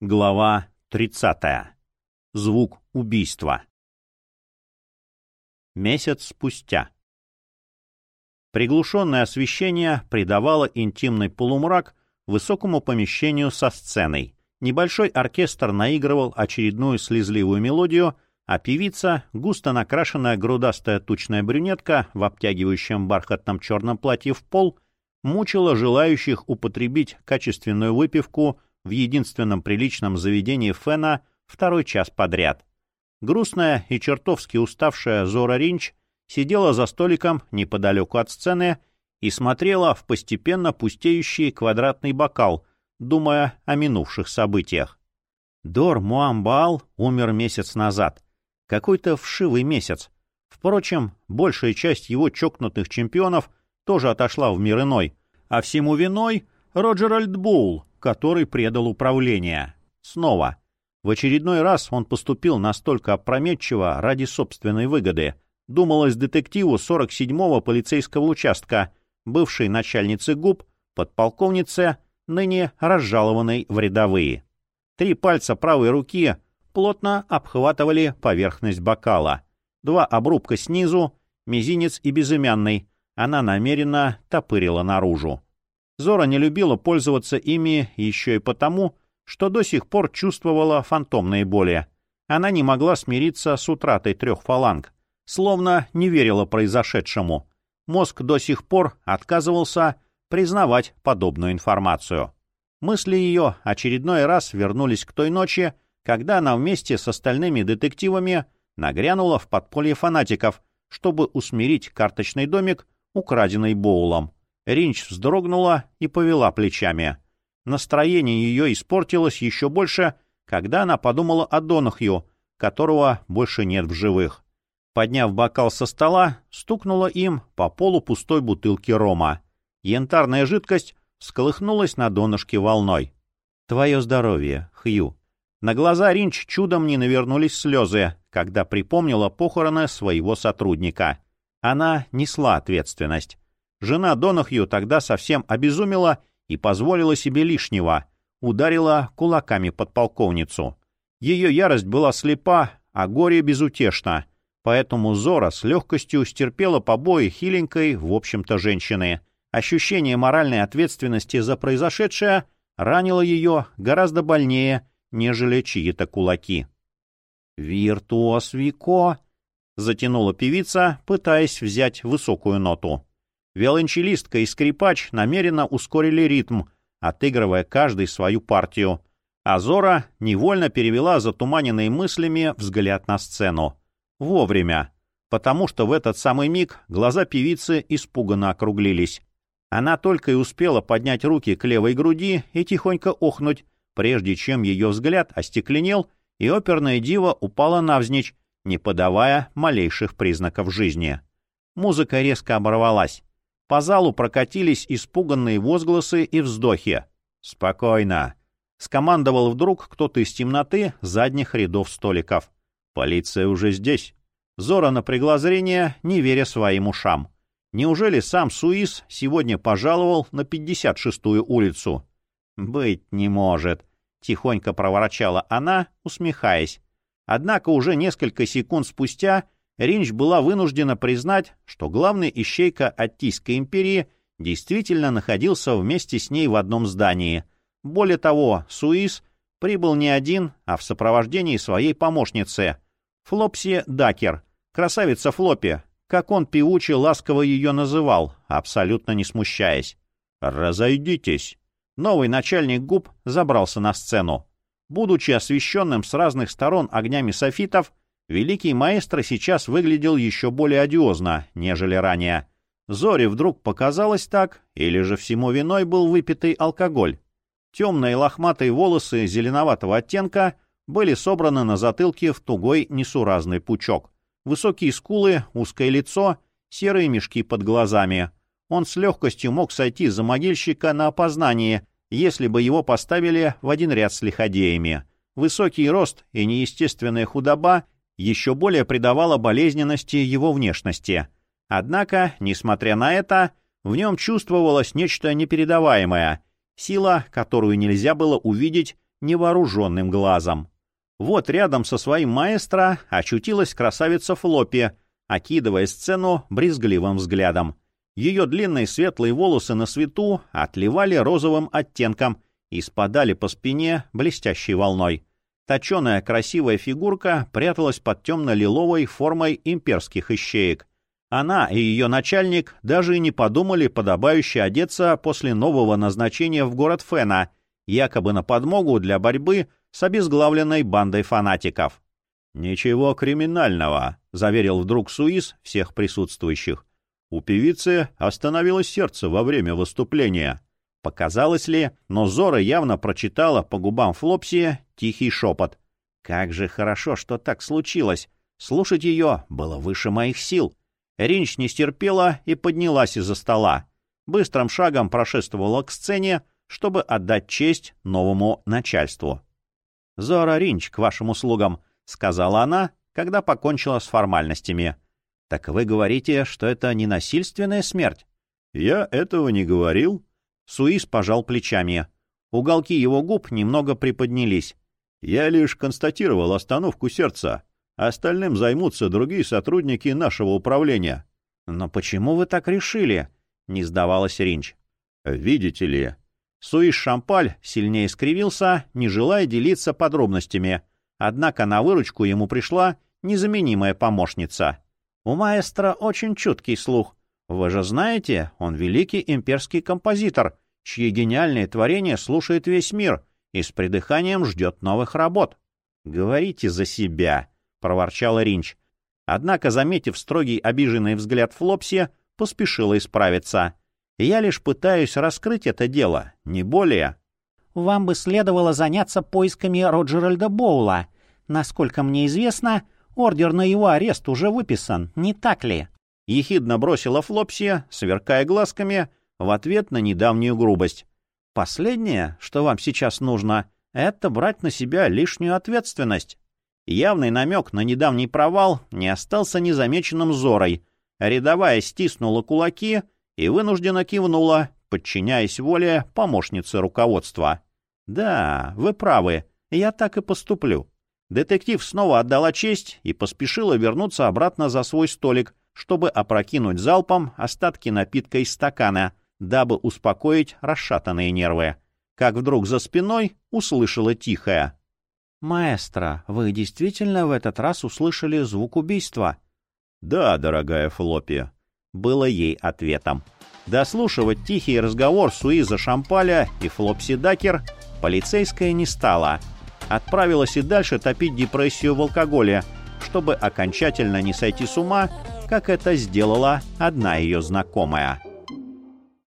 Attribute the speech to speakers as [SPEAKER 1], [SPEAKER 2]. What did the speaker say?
[SPEAKER 1] Глава 30. Звук убийства. Месяц спустя. Приглушенное освещение придавало интимный полумрак высокому помещению со сценой. Небольшой оркестр наигрывал очередную слезливую мелодию, а певица, густо накрашенная грудастая тучная брюнетка в обтягивающем бархатном черном платье в пол, мучила желающих употребить качественную выпивку в единственном приличном заведении Фена второй час подряд. Грустная и чертовски уставшая Зора Ринч сидела за столиком неподалеку от сцены и смотрела в постепенно пустеющий квадратный бокал, думая о минувших событиях. Дор Муамбал умер месяц назад. Какой-то вшивый месяц. Впрочем, большая часть его чокнутых чемпионов тоже отошла в мир иной, а всему виной Роджер Альтбоул, который предал управление. Снова. В очередной раз он поступил настолько опрометчиво ради собственной выгоды. Думалось детективу 47-го полицейского участка, бывшей начальнице ГУП, подполковнице, ныне разжалованной в рядовые. Три пальца правой руки плотно обхватывали поверхность бокала. Два обрубка снизу, мизинец и безымянный, она намеренно топырила наружу. Зора не любила пользоваться ими еще и потому, что до сих пор чувствовала фантомные боли. Она не могла смириться с утратой трех фаланг, словно не верила произошедшему. Мозг до сих пор отказывался признавать подобную информацию. Мысли ее очередной раз вернулись к той ночи, когда она вместе с остальными детективами нагрянула в подполье фанатиков, чтобы усмирить карточный домик, украденный Боулом. Ринч вздрогнула и повела плечами. Настроение ее испортилось еще больше, когда она подумала о Донахью, которого больше нет в живых. Подняв бокал со стола, стукнула им по полу пустой бутылки рома. Янтарная жидкость сколыхнулась на донышке волной. «Твое здоровье, Хью». На глаза Ринч чудом не навернулись слезы, когда припомнила похороны своего сотрудника. Она несла ответственность. Жена Донахью тогда совсем обезумела и позволила себе лишнего, ударила кулаками подполковницу. Ее ярость была слепа, а горе безутешно, поэтому Зора с легкостью стерпела побои хиленькой, в общем-то, женщины. Ощущение моральной ответственности за произошедшее ранило ее гораздо больнее, нежели чьи-то кулаки. «Виртуоз Вико!» — затянула певица, пытаясь взять высокую ноту. Виолончелистка и скрипач намеренно ускорили ритм, отыгрывая каждый свою партию. А Зора невольно перевела затуманенные мыслями взгляд на сцену. Вовремя. Потому что в этот самый миг глаза певицы испуганно округлились. Она только и успела поднять руки к левой груди и тихонько охнуть, прежде чем ее взгляд остекленел, и оперная дива упала навзничь, не подавая малейших признаков жизни. Музыка резко оборвалась. По залу прокатились испуганные возгласы и вздохи. «Спокойно!» — скомандовал вдруг кто-то из темноты задних рядов столиков. «Полиция уже здесь!» Зора напрягла зрение, не веря своим ушам. Неужели сам Суис сегодня пожаловал на 56-ю улицу? «Быть не может», — тихонько проворчала она, усмехаясь. Однако уже несколько секунд спустя Ринч была вынуждена признать, что главный ищейка Аттийской империи действительно находился вместе с ней в одном здании. Более того, Суис прибыл не один, а в сопровождении своей помощницы, Флопси Дакер, красавица Флопи, как он певуче ласково ее называл, абсолютно не смущаясь. «Разойдитесь!» Новый начальник губ забрался на сцену. Будучи освещенным с разных сторон огнями софитов, Великий маэстро сейчас выглядел еще более одиозно, нежели ранее. Зоре вдруг показалось так, или же всему виной был выпитый алкоголь. Темные лохматые волосы зеленоватого оттенка были собраны на затылке в тугой несуразный пучок. Высокие скулы, узкое лицо, серые мешки под глазами. Он с легкостью мог сойти за могильщика на опознание, если бы его поставили в один ряд с лиходеями. Высокий рост и неестественная худоба еще более придавало болезненности его внешности. Однако, несмотря на это, в нем чувствовалось нечто непередаваемое, сила, которую нельзя было увидеть невооруженным глазом. Вот рядом со своим маэстро очутилась красавица Флоппи, окидывая сцену брезгливым взглядом. Ее длинные светлые волосы на свету отливали розовым оттенком и спадали по спине блестящей волной. Точеная красивая фигурка пряталась под темно-лиловой формой имперских ищеек. Она и ее начальник даже и не подумали подобающе одеться после нового назначения в город Фена, якобы на подмогу для борьбы с обезглавленной бандой фанатиков. «Ничего криминального», — заверил вдруг Суис всех присутствующих. У певицы остановилось сердце во время выступления. Показалось ли, но Зора явно прочитала по губам Флопси тихий шепот. «Как же хорошо, что так случилось! Слушать ее было выше моих сил!» Ринч не стерпела и поднялась из-за стола. Быстрым шагом прошествовала к сцене, чтобы отдать честь новому начальству. «Зора Ринч, к вашим услугам», — сказала она, когда покончила с формальностями. «Так вы говорите, что это не насильственная смерть?» «Я этого не говорил». Суис пожал плечами. Уголки его губ немного приподнялись. «Я лишь констатировал остановку сердца. Остальным займутся другие сотрудники нашего управления. Но почему вы так решили? Не сдавалась Ринч. Видите ли, Суиш Шампаль сильнее скривился, не желая делиться подробностями. Однако на выручку ему пришла незаменимая помощница. У маэстро очень чуткий слух. Вы же знаете, он великий имперский композитор, чьи гениальные творения слушает весь мир и с придыханием ждет новых работ. Говорите за себя. — проворчала Ринч. Однако, заметив строгий обиженный взгляд Флопси, поспешила исправиться. «Я лишь пытаюсь раскрыть это дело, не более».
[SPEAKER 2] «Вам бы следовало заняться поисками Роджеральда Боула. Насколько мне известно, ордер на его арест уже выписан, не так ли?»
[SPEAKER 1] Ехидно бросила Флопси, сверкая глазками, в ответ на недавнюю грубость. «Последнее, что вам сейчас нужно, это брать на себя лишнюю ответственность». Явный намек на недавний провал не остался незамеченным Зорой. Рядовая стиснула кулаки и вынужденно кивнула, подчиняясь воле помощницы руководства. «Да, вы правы, я так и поступлю». Детектив снова отдала честь и поспешила вернуться обратно за свой столик, чтобы опрокинуть залпом остатки напитка из стакана, дабы успокоить расшатанные нервы. Как вдруг за спиной услышала тихое —
[SPEAKER 2] «Маэстро, вы действительно в этот раз услышали звук убийства?»
[SPEAKER 1] «Да, дорогая Флоппи», — было ей ответом. Дослушивать тихий разговор Суиза Шампаля и Флопси Дакер полицейская не стала. Отправилась и дальше топить депрессию в алкоголе, чтобы окончательно не сойти с ума, как это сделала одна ее знакомая.